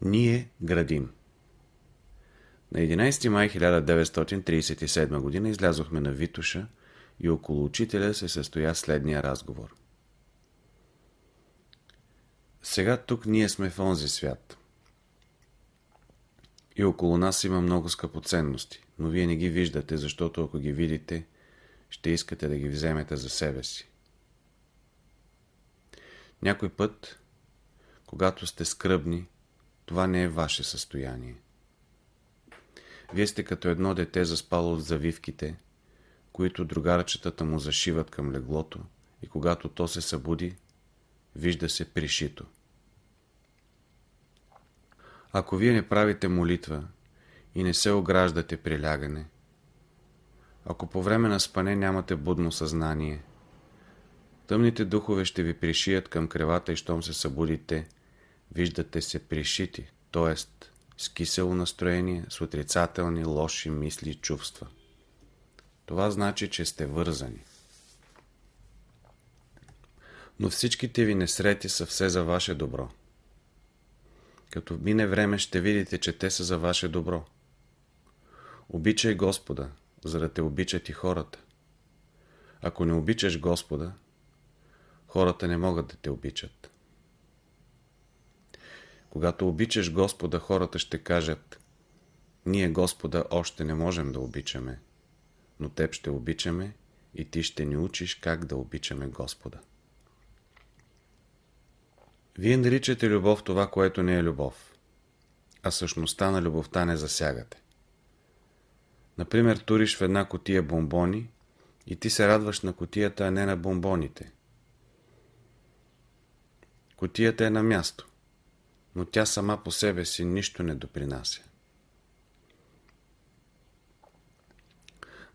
Ние градим. На 11 май 1937 г. излязохме на Витуша и около учителя се състоя следния разговор. Сега тук ние сме в онзи свят. И около нас има много скъпоценности, но вие не ги виждате, защото ако ги видите, ще искате да ги вземете за себе си. Някой път, когато сте скръбни, това не е ваше състояние. Вие сте като едно дете заспало от завивките, които другарчетата му зашиват към леглото и когато то се събуди, вижда се пришито. Ако вие не правите молитва и не се ограждате при лягане, ако по време на спане нямате будно съзнание, тъмните духове ще ви пришият към кревата и щом се събудите, виждате се пришити, т.е. с кисело настроение, с отрицателни, лоши мисли и чувства. Това значи, че сте вързани. Но всичките ви несрети са все за ваше добро. Като мине време ще видите, че те са за ваше добро. Обичай Господа, за да те обичат и хората. Ако не обичаш Господа, хората не могат да те обичат. Когато обичаш Господа, хората ще кажат Ние Господа още не можем да обичаме, но Теб ще обичаме и Ти ще ни учиш как да обичаме Господа. Вие наричате любов това, което не е любов, а същността на любовта не засягате. Например, туриш в една котия бомбони и ти се радваш на котията, а не на бомбоните. Котията е на място, но тя сама по себе си нищо не допринася.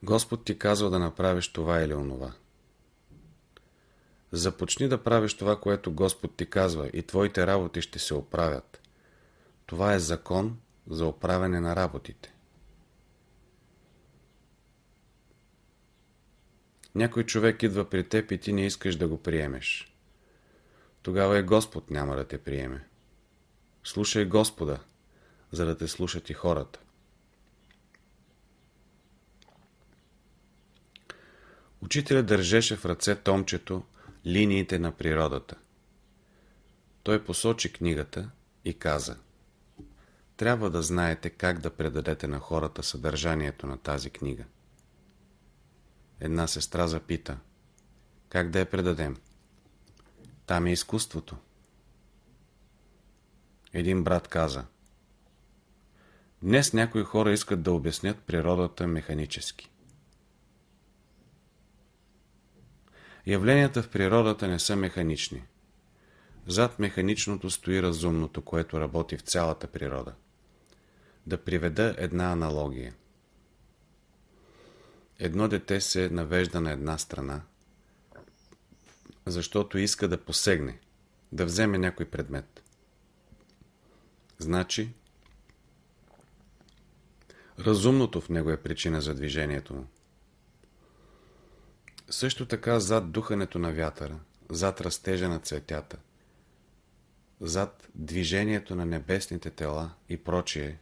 Господ ти казва да направиш това или онова. Започни да правиш това, което Господ ти казва и твоите работи ще се оправят. Това е закон за оправяне на работите. Някой човек идва при теб и ти не искаш да го приемеш. Тогава и Господ няма да те приеме. Слушай Господа, за да те слушат и хората. Учителя държеше в ръце томчето Линиите на природата. Той посочи книгата и каза Трябва да знаете как да предадете на хората съдържанието на тази книга. Една сестра запита Как да я предадем? Там е изкуството. Един брат каза Днес някои хора искат да обяснят природата механически. Явленията в природата не са механични. Зад механичното стои разумното, което работи в цялата природа. Да приведа една аналогия. Едно дете се навежда на една страна, защото иска да посегне, да вземе някой предмет. Значи, разумното в него е причина за движението му. Също така зад духането на вятъра, зад растежа на цветята, зад движението на небесните тела и прочие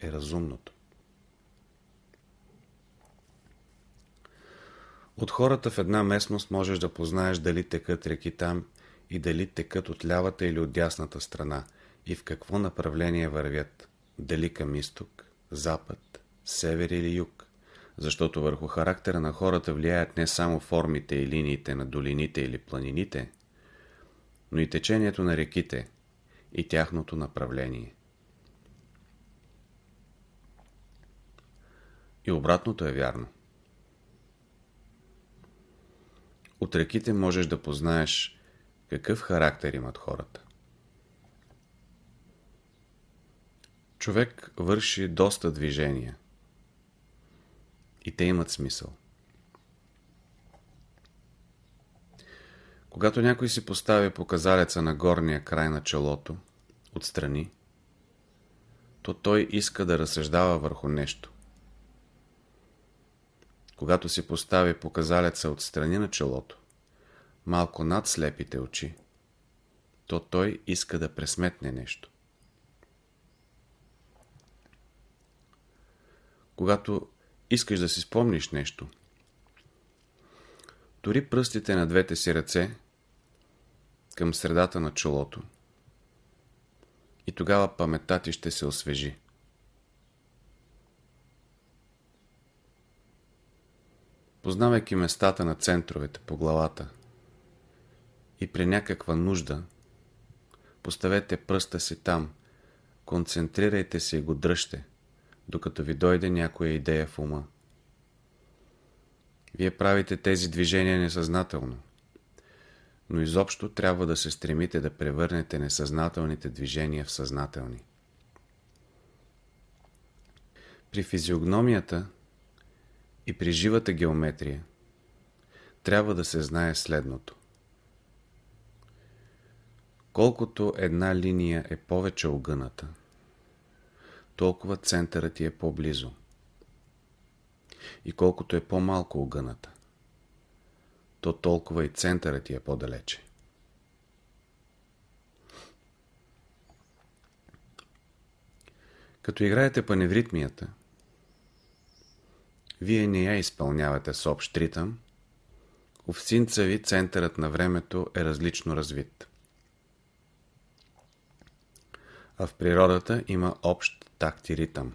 е разумното. От хората в една местност можеш да познаеш дали текат реки там и дали текат от лявата или от дясната страна и в какво направление вървят, дали към изток, запад, север или юг защото върху характера на хората влияят не само формите и линиите на долините или планините, но и течението на реките и тяхното направление. И обратното е вярно. От реките можеш да познаеш какъв характер имат хората. Човек върши доста движения и те имат смисъл. Когато някой си постави показалеца на горния край на челото, отстрани, то той иска да разсъждава върху нещо. Когато си постави показалеца отстрани на челото, малко над слепите очи, то той иска да пресметне нещо. Когато искаш да си спомниш нещо, дори пръстите на двете си ръце към средата на чолото. И тогава паметта ти ще се освежи. Познавайки местата на центровете по главата и при някаква нужда, поставете пръста си там, концентрирайте се и го дръжте, докато ви дойде някоя идея в ума. Вие правите тези движения несъзнателно, но изобщо трябва да се стремите да превърнете несъзнателните движения в съзнателни. При физиогномията и при живата геометрия трябва да се знае следното. Колкото една линия е повече огъната, толкова центърът ти е по-близо. И колкото е по-малко огъната, то толкова и центърът ти е по-далече. Като играете паневритмията, вие не я изпълнявате с общ ритъм, овсинца ви центърът на времето е различно развит. А в природата има общ такт и ритъм.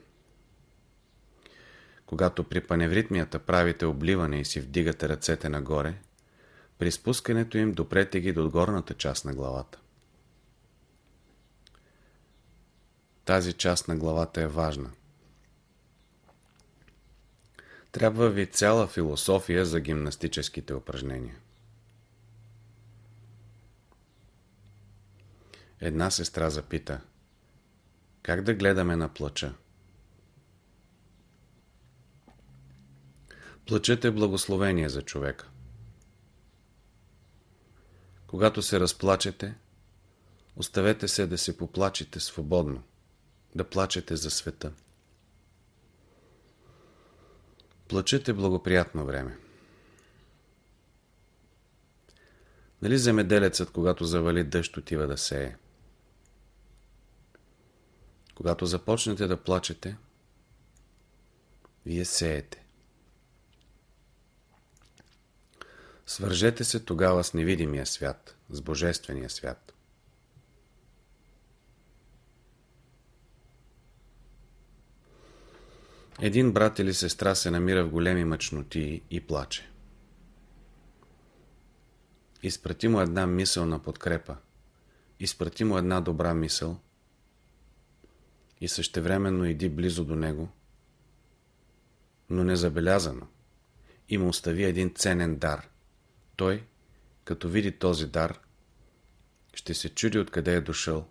Когато при паневритмията правите обливане и си вдигате ръцете нагоре, при спускането им допрете ги до горната част на главата. Тази част на главата е важна. Трябва ви цяла философия за гимнастическите упражнения. Една сестра запита Как да гледаме на плача? Плачът е благословение за човека. Когато се разплачете, оставете се да се поплачете свободно, да плачете за света. Плачът е благоприятно време. Нали земеделецът, когато завали дъжд, отива да сее? Когато започнете да плачете, вие сеете. Свържете се тогава с невидимия свят, с Божествения свят. Един брат или сестра се намира в големи мъчноти и плаче. Изпрати му една мисъл на подкрепа. Изпрати му една добра мисъл и същевременно иди близо до него, но незабелязано и му остави един ценен дар – той, като види този дар, ще се чуди откъде е дошъл,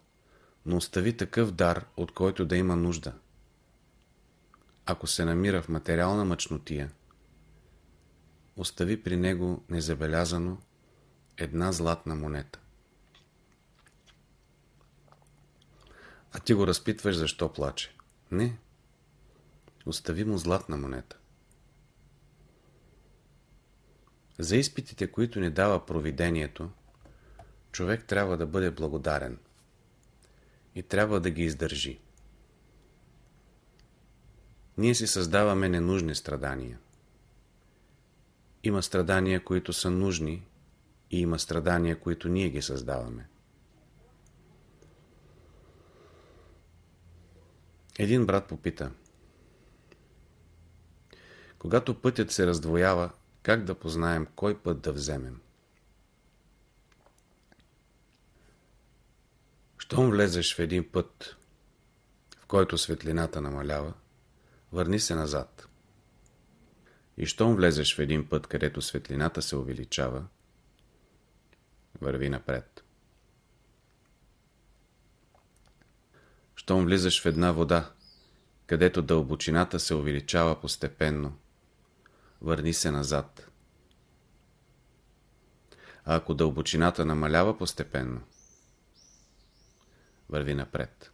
но остави такъв дар, от който да има нужда. Ако се намира в материална мъчнотия, остави при него незабелязано една златна монета. А ти го разпитваш защо плаче. Не. Остави му златна монета. За изпитите, които ни дава провидението, човек трябва да бъде благодарен и трябва да ги издържи. Ние си създаваме ненужни страдания. Има страдания, които са нужни и има страдания, които ние ги създаваме. Един брат попита. Когато пътят се раздвоява, как да познаем кой път да вземем? Щом влезеш в един път, в който светлината намалява, върни се назад. И щом влезеш в един път, където светлината се увеличава, върви напред. Щом влизаш в една вода, където дълбочината се увеличава постепенно, върни се назад. А ако дълбочината намалява постепенно, върви напред.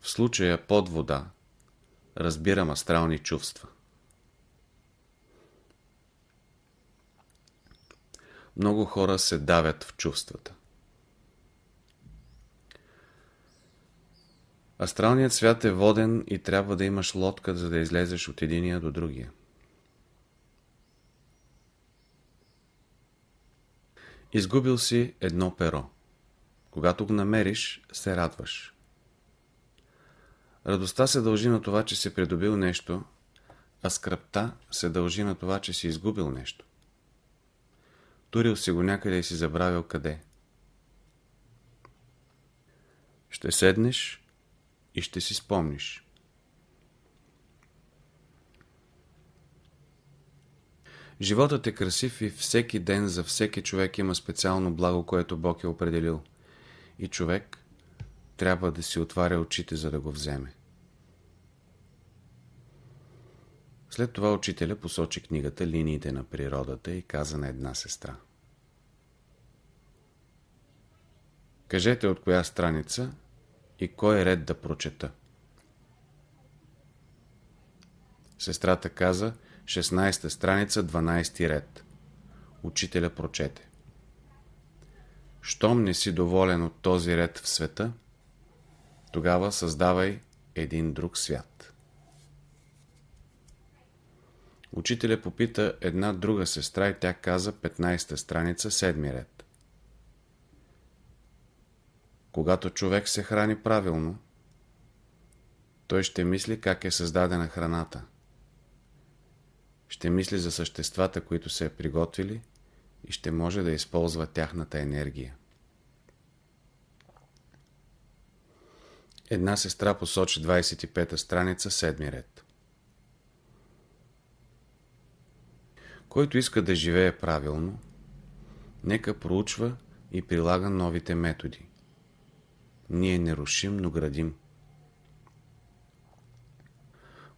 В случая под вода разбирам астрални чувства. Много хора се давят в чувствата. Астралният свят е воден и трябва да имаш лодка, за да излезеш от единия до другия. Изгубил си едно перо. Когато го намериш, се радваш. Радостта се дължи на това, че си придобил нещо, а скръпта се дължи на това, че си изгубил нещо. Турил си го някъде и си забравил къде. Ще седнеш и ще си спомниш. Животът е красив и всеки ден за всеки човек има специално благо, което Бог е определил. И човек трябва да си отваря очите, за да го вземе. След това учителя посочи книгата Линиите на природата и каза на една сестра. Кажете от коя страница и кой е ред да прочета. Сестрата каза 16 страница, 12 ред. Учителя прочете. Щом не си доволен от този ред в света, тогава създавай един друг свят. Учителя попита една друга сестра и тя каза 15 страница, 7 ред. Когато човек се храни правилно, той ще мисли как е създадена храната. Ще мисли за съществата, които се е приготвили и ще може да използва тяхната енергия. Една сестра посочи 25-та страница, 7 ред. Който иска да живее правилно, нека проучва и прилага новите методи. Ние не рушим, но градим.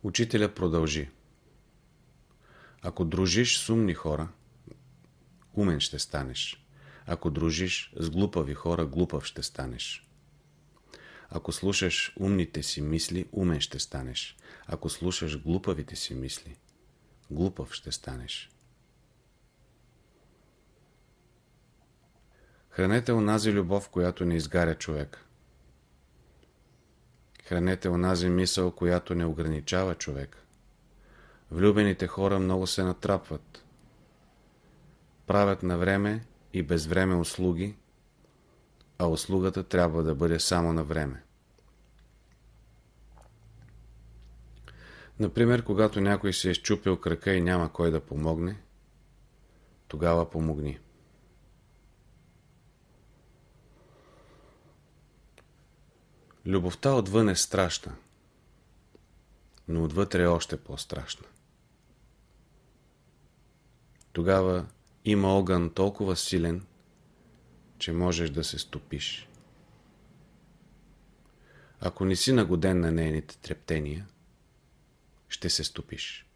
Учителя продължи. Ако дружиш с умни хора, умен ще станеш. Ако дружиш с глупави хора, глупав ще станеш. Ако слушаш умните си мисли, умен ще станеш. Ако слушаш глупавите си мисли, глупав ще станеш. Хранете онази любов, която не изгаря човека. Хранете онази мисъл, която не ограничава човека. Влюбените хора много се натрапват. Правят на време и без време услуги, а услугата трябва да бъде само на време. Например, когато някой се е щупил крака и няма кой да помогне, тогава помогни. Любовта отвън е страшна, но отвътре е още по-страшна. Тогава има огън толкова силен, че можеш да се стопиш. Ако не си нагоден на нейните трептения, ще се стопиш.